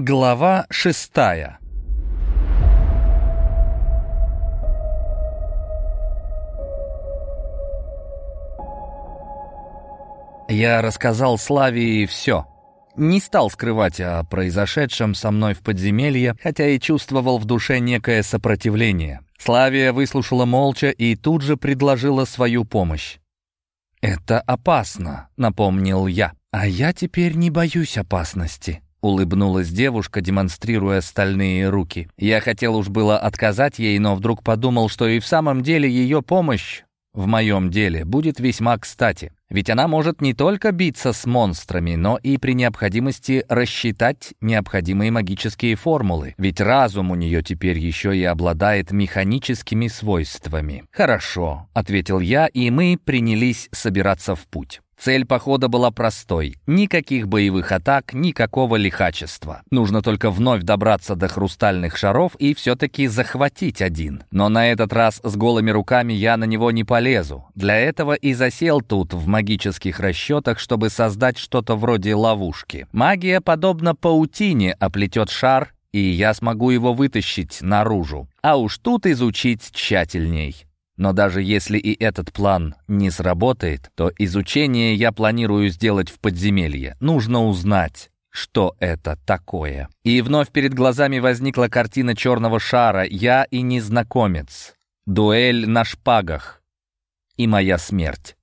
Глава шестая Я рассказал Славии все. Не стал скрывать о произошедшем со мной в подземелье, хотя и чувствовал в душе некое сопротивление. Славия выслушала молча и тут же предложила свою помощь. «Это опасно», — напомнил я. «А я теперь не боюсь опасности», Улыбнулась девушка, демонстрируя стальные руки. Я хотел уж было отказать ей, но вдруг подумал, что и в самом деле ее помощь в моем деле будет весьма кстати. Ведь она может не только биться с монстрами, но и при необходимости рассчитать необходимые магические формулы. Ведь разум у нее теперь еще и обладает механическими свойствами. «Хорошо», — ответил я, и мы принялись собираться в путь. Цель похода была простой. Никаких боевых атак, никакого лихачества. Нужно только вновь добраться до хрустальных шаров и все-таки захватить один. Но на этот раз с голыми руками я на него не полезу. Для этого и засел тут в магических расчетах, чтобы создать что-то вроде ловушки. Магия, подобно паутине, оплетет шар, и я смогу его вытащить наружу. А уж тут изучить тщательней. Но даже если и этот план не сработает, то изучение я планирую сделать в подземелье. Нужно узнать, что это такое. И вновь перед глазами возникла картина черного шара «Я и незнакомец», «Дуэль на шпагах» и «Моя смерть».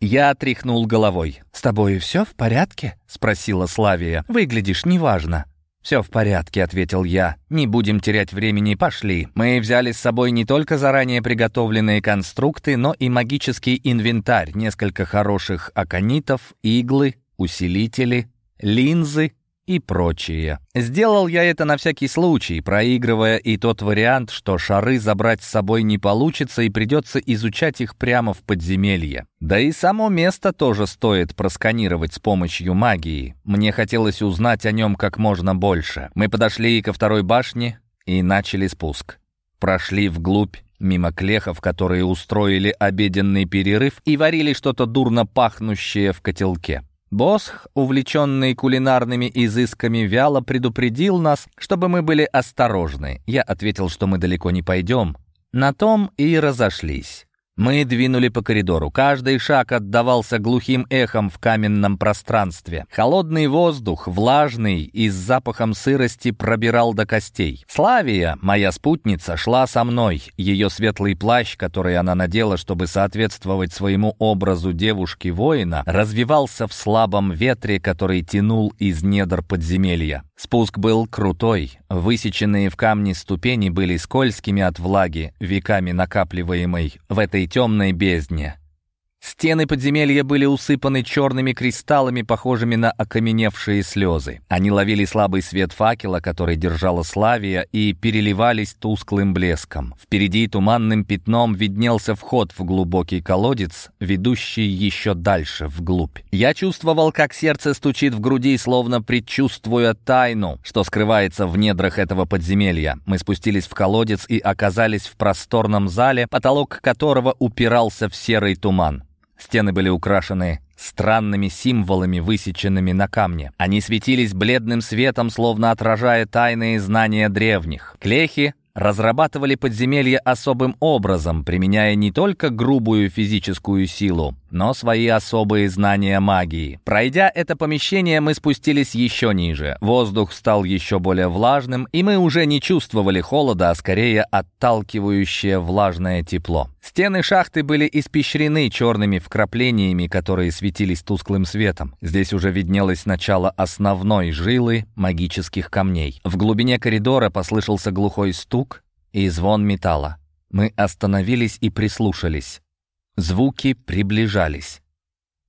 Я тряхнул головой. «С тобой все в порядке?» — спросила Славия. «Выглядишь неважно». «Все в порядке», — ответил я. «Не будем терять времени, пошли». Мы взяли с собой не только заранее приготовленные конструкты, но и магический инвентарь, несколько хороших аконитов, иглы, усилители, линзы и прочее. Сделал я это на всякий случай, проигрывая и тот вариант, что шары забрать с собой не получится и придется изучать их прямо в подземелье. Да и само место тоже стоит просканировать с помощью магии. Мне хотелось узнать о нем как можно больше. Мы подошли ко второй башне и начали спуск. Прошли вглубь мимо клехов, которые устроили обеденный перерыв и варили что-то дурно пахнущее в котелке. Босх, увлеченный кулинарными изысками, вяло предупредил нас, чтобы мы были осторожны. Я ответил, что мы далеко не пойдем. На том и разошлись. Мы двинули по коридору. Каждый шаг отдавался глухим эхом в каменном пространстве. Холодный воздух, влажный и с запахом сырости пробирал до костей. Славия, моя спутница, шла со мной. Ее светлый плащ, который она надела, чтобы соответствовать своему образу девушки-воина, развивался в слабом ветре, который тянул из недр подземелья. Спуск был крутой. Высеченные в камне ступени были скользкими от влаги, веками накапливаемой в этой темной бездне. Стены подземелья были усыпаны черными кристаллами, похожими на окаменевшие слезы. Они ловили слабый свет факела, который держала Славия, и переливались тусклым блеском. Впереди туманным пятном виднелся вход в глубокий колодец, ведущий еще дальше, вглубь. Я чувствовал, как сердце стучит в груди, словно предчувствуя тайну, что скрывается в недрах этого подземелья. Мы спустились в колодец и оказались в просторном зале, потолок которого упирался в серый туман. Стены были украшены странными символами, высеченными на камне. Они светились бледным светом, словно отражая тайные знания древних. Клехи разрабатывали подземелье особым образом, применяя не только грубую физическую силу, но свои особые знания магии. Пройдя это помещение, мы спустились еще ниже. Воздух стал еще более влажным, и мы уже не чувствовали холода, а скорее отталкивающее влажное тепло. Стены шахты были испещрены черными вкраплениями, которые светились тусклым светом. Здесь уже виднелось начало основной жилы магических камней. В глубине коридора послышался глухой стук и звон металла. Мы остановились и прислушались. Звуки приближались.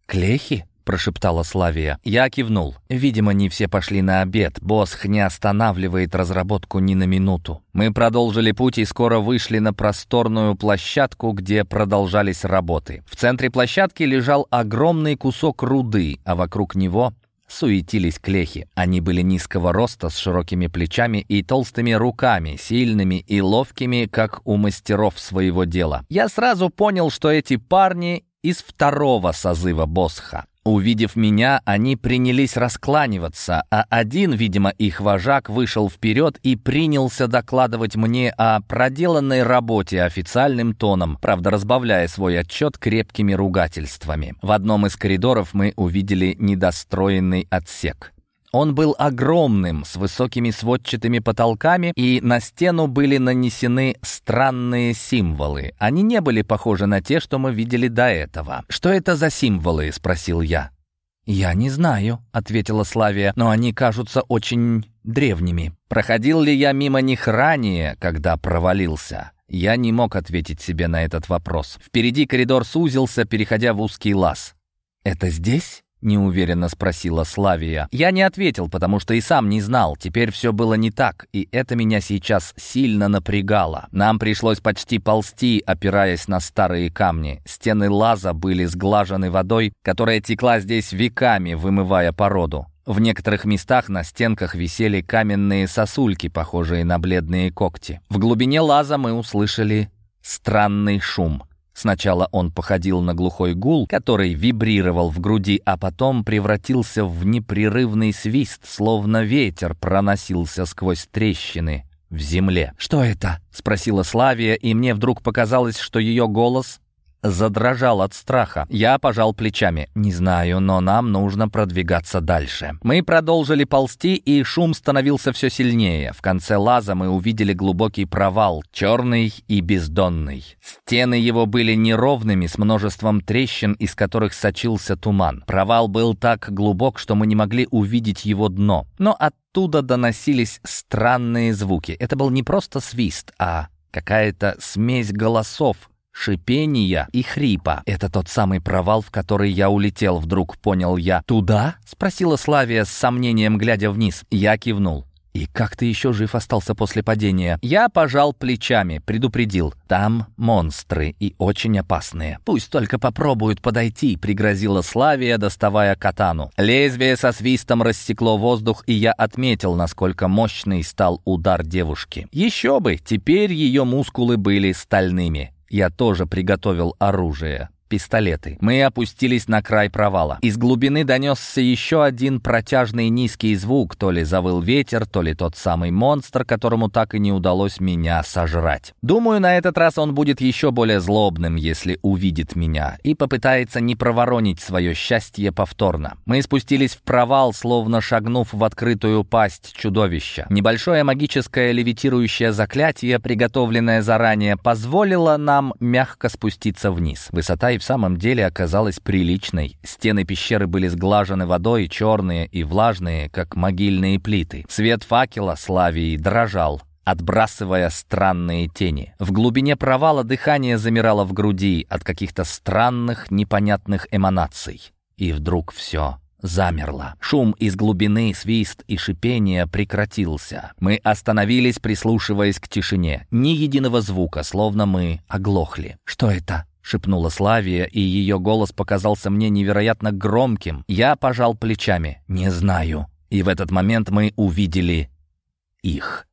«Клехи?» — прошептала Славия. Я кивнул. Видимо, не все пошли на обед. Босх не останавливает разработку ни на минуту. Мы продолжили путь и скоро вышли на просторную площадку, где продолжались работы. В центре площадки лежал огромный кусок руды, а вокруг него суетились клехи. Они были низкого роста, с широкими плечами и толстыми руками, сильными и ловкими, как у мастеров своего дела. Я сразу понял, что эти парни из второго созыва Босха. Увидев меня, они принялись раскланиваться, а один, видимо, их вожак, вышел вперед и принялся докладывать мне о проделанной работе официальным тоном, правда, разбавляя свой отчет крепкими ругательствами. В одном из коридоров мы увидели недостроенный отсек. Он был огромным, с высокими сводчатыми потолками, и на стену были нанесены странные символы. Они не были похожи на те, что мы видели до этого. «Что это за символы?» — спросил я. «Я не знаю», — ответила Славия, «но они кажутся очень древними. Проходил ли я мимо них ранее, когда провалился?» Я не мог ответить себе на этот вопрос. Впереди коридор сузился, переходя в узкий лаз. «Это здесь?» — неуверенно спросила Славия. Я не ответил, потому что и сам не знал. Теперь все было не так, и это меня сейчас сильно напрягало. Нам пришлось почти ползти, опираясь на старые камни. Стены лаза были сглажены водой, которая текла здесь веками, вымывая породу. В некоторых местах на стенках висели каменные сосульки, похожие на бледные когти. В глубине лаза мы услышали странный шум — Сначала он походил на глухой гул, который вибрировал в груди, а потом превратился в непрерывный свист, словно ветер проносился сквозь трещины в земле. «Что это?» — спросила Славия, и мне вдруг показалось, что ее голос задрожал от страха. Я пожал плечами. «Не знаю, но нам нужно продвигаться дальше». Мы продолжили ползти, и шум становился все сильнее. В конце лаза мы увидели глубокий провал, черный и бездонный. Стены его были неровными, с множеством трещин, из которых сочился туман. Провал был так глубок, что мы не могли увидеть его дно. Но оттуда доносились странные звуки. Это был не просто свист, а какая-то смесь голосов, шипения и хрипа. «Это тот самый провал, в который я улетел», — вдруг понял я. «Туда?» — спросила Славия с сомнением, глядя вниз. Я кивнул. «И как ты еще жив остался после падения?» Я пожал плечами, предупредил. «Там монстры и очень опасные. Пусть только попробуют подойти», — пригрозила Славия, доставая катану. Лезвие со свистом рассекло воздух, и я отметил, насколько мощный стал удар девушки. Еще бы, теперь ее мускулы были стальными. Я тоже приготовил оружие пистолеты. Мы опустились на край провала. Из глубины донесся еще один протяжный низкий звук, то ли завыл ветер, то ли тот самый монстр, которому так и не удалось меня сожрать. Думаю, на этот раз он будет еще более злобным, если увидит меня, и попытается не проворонить свое счастье повторно. Мы спустились в провал, словно шагнув в открытую пасть чудовища. Небольшое магическое левитирующее заклятие, приготовленное заранее, позволило нам мягко спуститься вниз. Высота и в самом деле оказалась приличной. Стены пещеры были сглажены водой, черные и влажные, как могильные плиты. Свет факела Славии дрожал, отбрасывая странные тени. В глубине провала дыхание замирало в груди от каких-то странных, непонятных эманаций. И вдруг все замерло. Шум из глубины, свист и шипение прекратился. Мы остановились, прислушиваясь к тишине. Ни единого звука, словно мы оглохли. «Что это?» — шепнула Славия, и ее голос показался мне невероятно громким. Я пожал плечами. «Не знаю». И в этот момент мы увидели их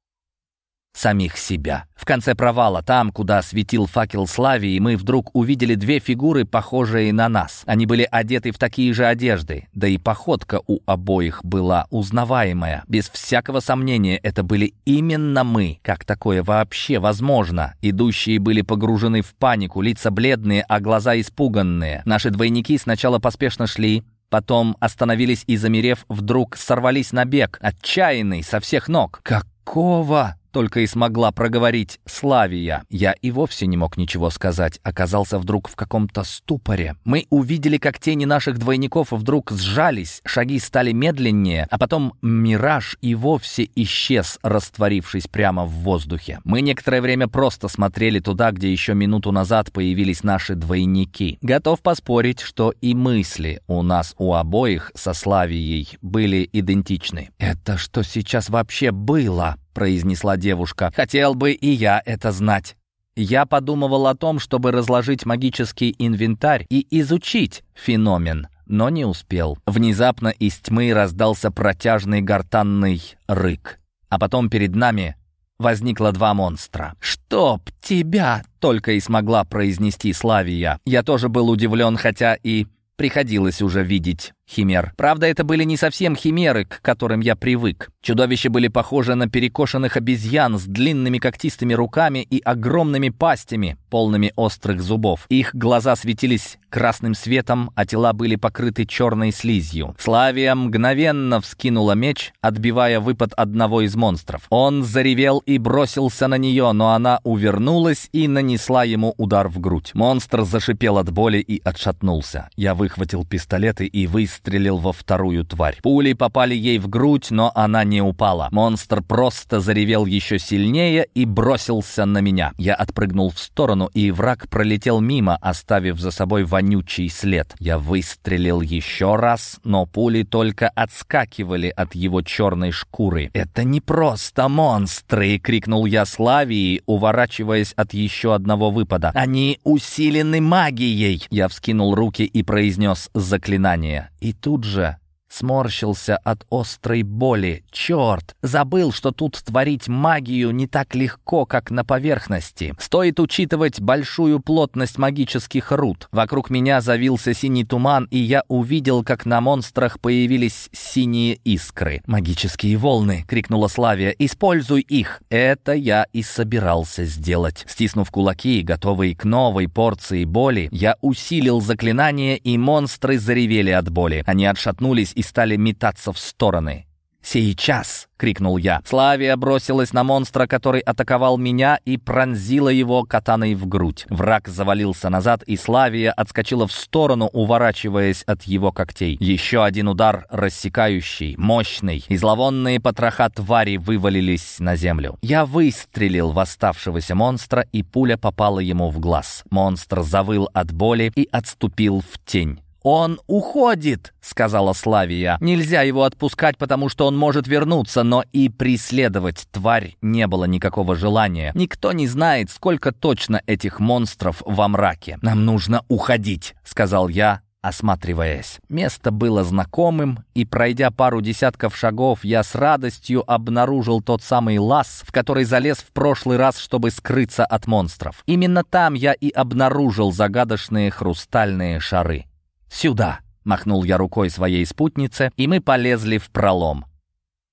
самих себя. В конце провала, там, куда светил факел Славии, мы вдруг увидели две фигуры, похожие на нас. Они были одеты в такие же одежды, да и походка у обоих была узнаваемая. Без всякого сомнения, это были именно мы. Как такое вообще возможно? Идущие были погружены в панику, лица бледные, а глаза испуганные. Наши двойники сначала поспешно шли, Потом остановились и, замерев, вдруг сорвались на бег, отчаянный, со всех ног. «Какого?» Только и смогла проговорить Славия. Я и вовсе не мог ничего сказать, оказался вдруг в каком-то ступоре. Мы увидели, как тени наших двойников вдруг сжались, шаги стали медленнее, а потом мираж и вовсе исчез, растворившись прямо в воздухе. Мы некоторое время просто смотрели туда, где еще минуту назад появились наши двойники. Готов поспорить, что и мысли у нас у обоих со Славией были идентичны. «Это что сейчас вообще было?» Произнесла девушка. «Хотел бы и я это знать». Я подумывал о том, чтобы разложить магический инвентарь и изучить феномен, но не успел. Внезапно из тьмы раздался протяжный гортанный рык. А потом перед нами возникло два монстра. «Чтоб тебя!» — только и смогла произнести Славия. Я тоже был удивлен, хотя и приходилось уже видеть химер. Правда, это были не совсем химеры, к которым я привык. Чудовища были похожи на перекошенных обезьян с длинными когтистыми руками и огромными пастями, полными острых зубов. Их глаза светились красным светом, а тела были покрыты черной слизью. Славия мгновенно вскинула меч, отбивая выпад одного из монстров. Он заревел и бросился на нее, но она увернулась и нанесла ему удар в грудь. Монстр зашипел от боли и отшатнулся. Я выхватил пистолеты и выстрелил выстрелил во вторую тварь. Пули попали ей в грудь, но она не упала. Монстр просто заревел еще сильнее и бросился на меня. Я отпрыгнул в сторону, и враг пролетел мимо, оставив за собой вонючий след. Я выстрелил еще раз, но пули только отскакивали от его черной шкуры. «Это не просто монстры!» — крикнул я Славии, уворачиваясь от еще одного выпада. «Они усилены магией!» Я вскинул руки и произнес заклинание. Тут же Сморщился от острой боли. Черт! Забыл, что тут творить магию не так легко, как на поверхности. Стоит учитывать большую плотность магических руд. Вокруг меня завился синий туман, и я увидел, как на монстрах появились синие искры. «Магические волны!» — крикнула Славия. «Используй их!» Это я и собирался сделать. Стиснув кулаки, готовые к новой порции боли, я усилил заклинание, и монстры заревели от боли. Они отшатнулись и стали метаться в стороны. «Сейчас!» — крикнул я. Славия бросилась на монстра, который атаковал меня, и пронзила его катаной в грудь. Враг завалился назад, и Славия отскочила в сторону, уворачиваясь от его когтей. Еще один удар рассекающий, мощный, и зловонные потроха твари вывалились на землю. Я выстрелил в оставшегося монстра, и пуля попала ему в глаз. Монстр завыл от боли и отступил в тень. «Он уходит», — сказала Славия. «Нельзя его отпускать, потому что он может вернуться, но и преследовать тварь не было никакого желания. Никто не знает, сколько точно этих монстров во мраке. Нам нужно уходить», — сказал я, осматриваясь. Место было знакомым, и, пройдя пару десятков шагов, я с радостью обнаружил тот самый лаз, в который залез в прошлый раз, чтобы скрыться от монстров. Именно там я и обнаружил загадочные хрустальные шары. «Сюда!» — махнул я рукой своей спутнице, и мы полезли в пролом.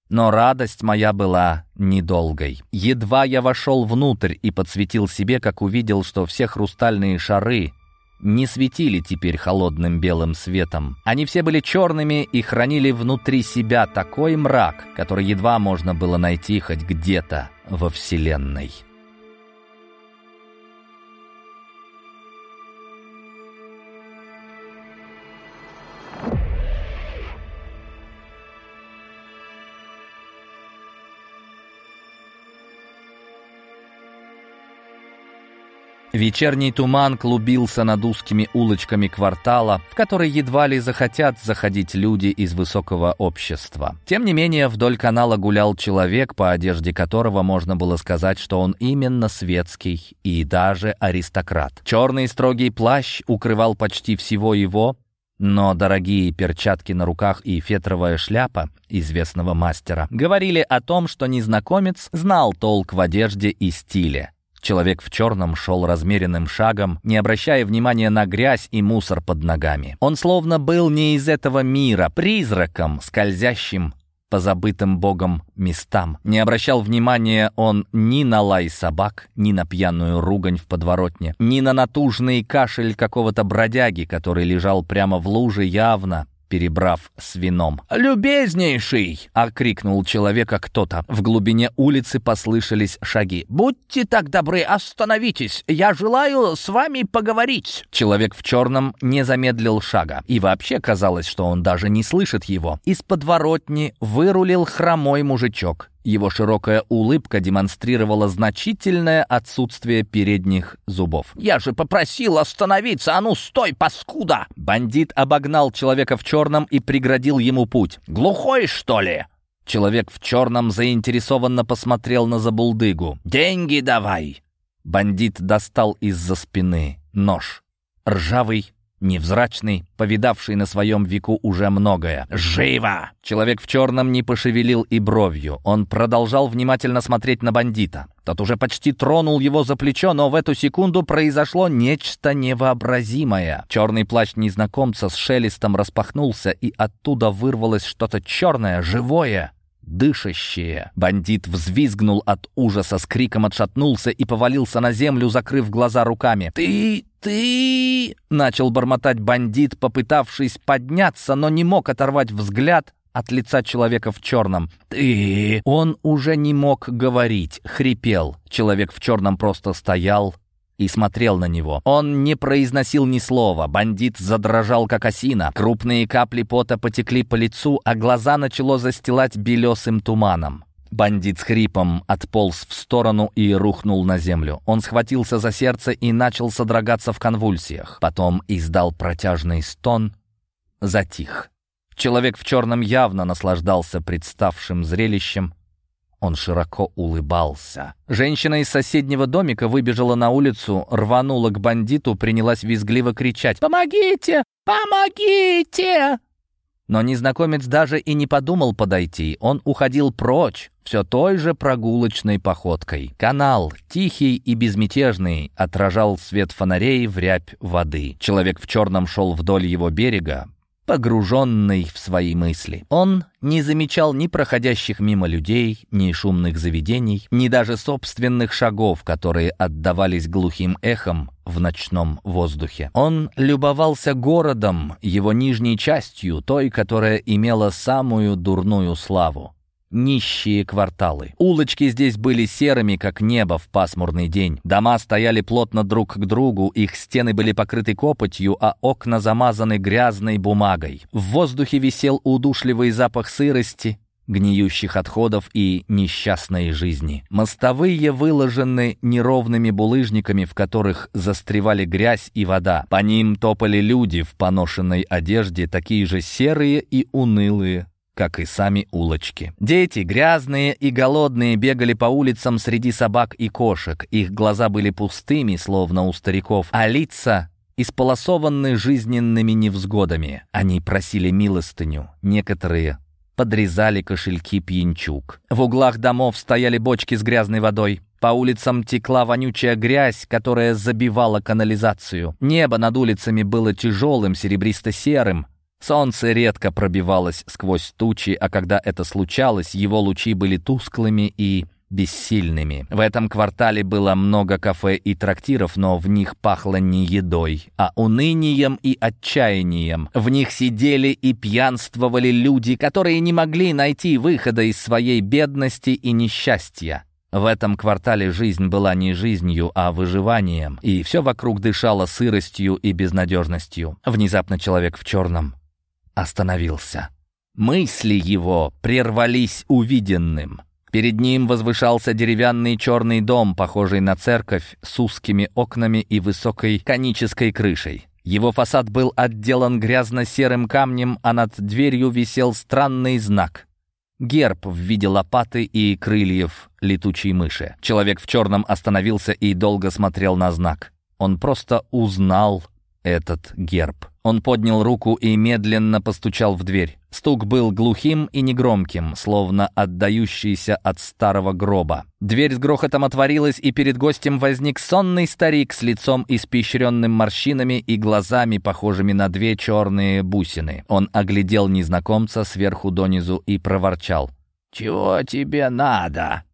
Но радость моя была недолгой. Едва я вошел внутрь и подсветил себе, как увидел, что все хрустальные шары не светили теперь холодным белым светом. Они все были черными и хранили внутри себя такой мрак, который едва можно было найти хоть где-то во Вселенной. Вечерний туман клубился над узкими улочками квартала, в который едва ли захотят заходить люди из высокого общества. Тем не менее, вдоль канала гулял человек, по одежде которого можно было сказать, что он именно светский и даже аристократ. Черный строгий плащ укрывал почти всего его, но дорогие перчатки на руках и фетровая шляпа известного мастера говорили о том, что незнакомец знал толк в одежде и стиле. Человек в черном шел размеренным шагом, не обращая внимания на грязь и мусор под ногами. Он словно был не из этого мира, призраком, скользящим по забытым богом местам. Не обращал внимания он ни на лай собак, ни на пьяную ругань в подворотне, ни на натужный кашель какого-то бродяги, который лежал прямо в луже явно перебрав с вином. «Любезнейший!» — окрикнул человека кто-то. В глубине улицы послышались шаги. «Будьте так добры, остановитесь! Я желаю с вами поговорить!» Человек в черном не замедлил шага. И вообще казалось, что он даже не слышит его. Из подворотни вырулил хромой мужичок. Его широкая улыбка демонстрировала значительное отсутствие передних зубов. «Я же попросил остановиться! А ну, стой, паскуда!» Бандит обогнал человека в черном и преградил ему путь. «Глухой, что ли?» Человек в черном заинтересованно посмотрел на забулдыгу. «Деньги давай!» Бандит достал из-за спины нож. Ржавый, невзрачный, повидавший на своем веку уже многое. «Живо!» Человек в черном не пошевелил и бровью. Он продолжал внимательно смотреть на бандита. Тот уже почти тронул его за плечо, но в эту секунду произошло нечто невообразимое. Черный плащ незнакомца с шелестом распахнулся, и оттуда вырвалось что-то черное, живое дышащее. Бандит взвизгнул от ужаса, с криком отшатнулся и повалился на землю, закрыв глаза руками. «Ты... ты...» — начал бормотать бандит, попытавшись подняться, но не мог оторвать взгляд от лица человека в черном. «Ты...» Он уже не мог говорить, хрипел. Человек в черном просто стоял, и смотрел на него. Он не произносил ни слова. Бандит задрожал, как осина. Крупные капли пота потекли по лицу, а глаза начало застилать белесым туманом. Бандит с хрипом отполз в сторону и рухнул на землю. Он схватился за сердце и начал содрогаться в конвульсиях. Потом издал протяжный стон, затих. Человек в черном явно наслаждался представшим зрелищем, он широко улыбался. Женщина из соседнего домика выбежала на улицу, рванула к бандиту, принялась визгливо кричать «Помогите! Помогите!» Но незнакомец даже и не подумал подойти. Он уходил прочь, все той же прогулочной походкой. Канал, тихий и безмятежный, отражал свет фонарей в рябь воды. Человек в черном шел вдоль его берега, погруженный в свои мысли. Он не замечал ни проходящих мимо людей, ни шумных заведений, ни даже собственных шагов, которые отдавались глухим эхом в ночном воздухе. Он любовался городом, его нижней частью, той, которая имела самую дурную славу нищие кварталы. Улочки здесь были серыми, как небо в пасмурный день. Дома стояли плотно друг к другу, их стены были покрыты копотью, а окна замазаны грязной бумагой. В воздухе висел удушливый запах сырости, гниющих отходов и несчастной жизни. Мостовые выложены неровными булыжниками, в которых застревали грязь и вода. По ним топали люди в поношенной одежде, такие же серые и унылые, как и сами улочки. Дети, грязные и голодные, бегали по улицам среди собак и кошек. Их глаза были пустыми, словно у стариков, а лица исполосованы жизненными невзгодами. Они просили милостыню. Некоторые подрезали кошельки пьянчук. В углах домов стояли бочки с грязной водой. По улицам текла вонючая грязь, которая забивала канализацию. Небо над улицами было тяжелым, серебристо-серым, Солнце редко пробивалось сквозь тучи, а когда это случалось, его лучи были тусклыми и бессильными. В этом квартале было много кафе и трактиров, но в них пахло не едой, а унынием и отчаянием. В них сидели и пьянствовали люди, которые не могли найти выхода из своей бедности и несчастья. В этом квартале жизнь была не жизнью, а выживанием, и все вокруг дышало сыростью и безнадежностью. Внезапно человек в черном остановился. Мысли его прервались увиденным. Перед ним возвышался деревянный черный дом, похожий на церковь, с узкими окнами и высокой конической крышей. Его фасад был отделан грязно-серым камнем, а над дверью висел странный знак. Герб в виде лопаты и крыльев летучей мыши. Человек в черном остановился и долго смотрел на знак. Он просто узнал этот герб. Он поднял руку и медленно постучал в дверь. Стук был глухим и негромким, словно отдающийся от старого гроба. Дверь с грохотом отворилась, и перед гостем возник сонный старик с лицом испещренным морщинами и глазами, похожими на две черные бусины. Он оглядел незнакомца сверху донизу и проворчал. «Чего тебе надо?»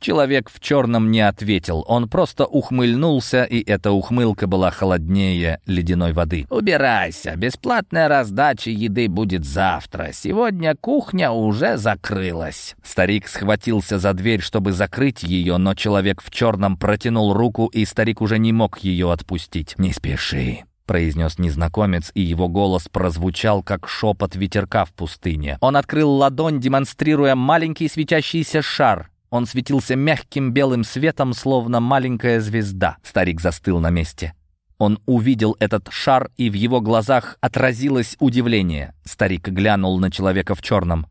Человек в черном не ответил, он просто ухмыльнулся, и эта ухмылка была холоднее ледяной воды. «Убирайся, бесплатная раздача еды будет завтра. Сегодня кухня уже закрылась». Старик схватился за дверь, чтобы закрыть ее, но человек в черном протянул руку, и старик уже не мог ее отпустить. «Не спеши», произнес незнакомец, и его голос прозвучал, как шепот ветерка в пустыне. Он открыл ладонь, демонстрируя маленький светящийся шар, он светился мягким белым светом, словно маленькая звезда. Старик застыл на месте. Он увидел этот шар, и в его глазах отразилось удивление. Старик глянул на человека в черном,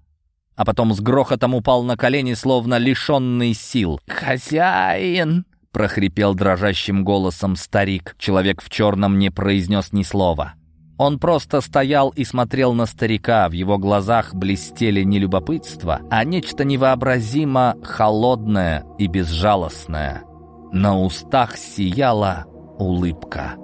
а потом с грохотом упал на колени, словно лишенный сил. «Хозяин!» — прохрипел дрожащим голосом старик. Человек в черном не произнес ни слова. Он просто стоял и смотрел на старика, в его глазах блестели не любопытство, а нечто невообразимо холодное и безжалостное. На устах сияла улыбка.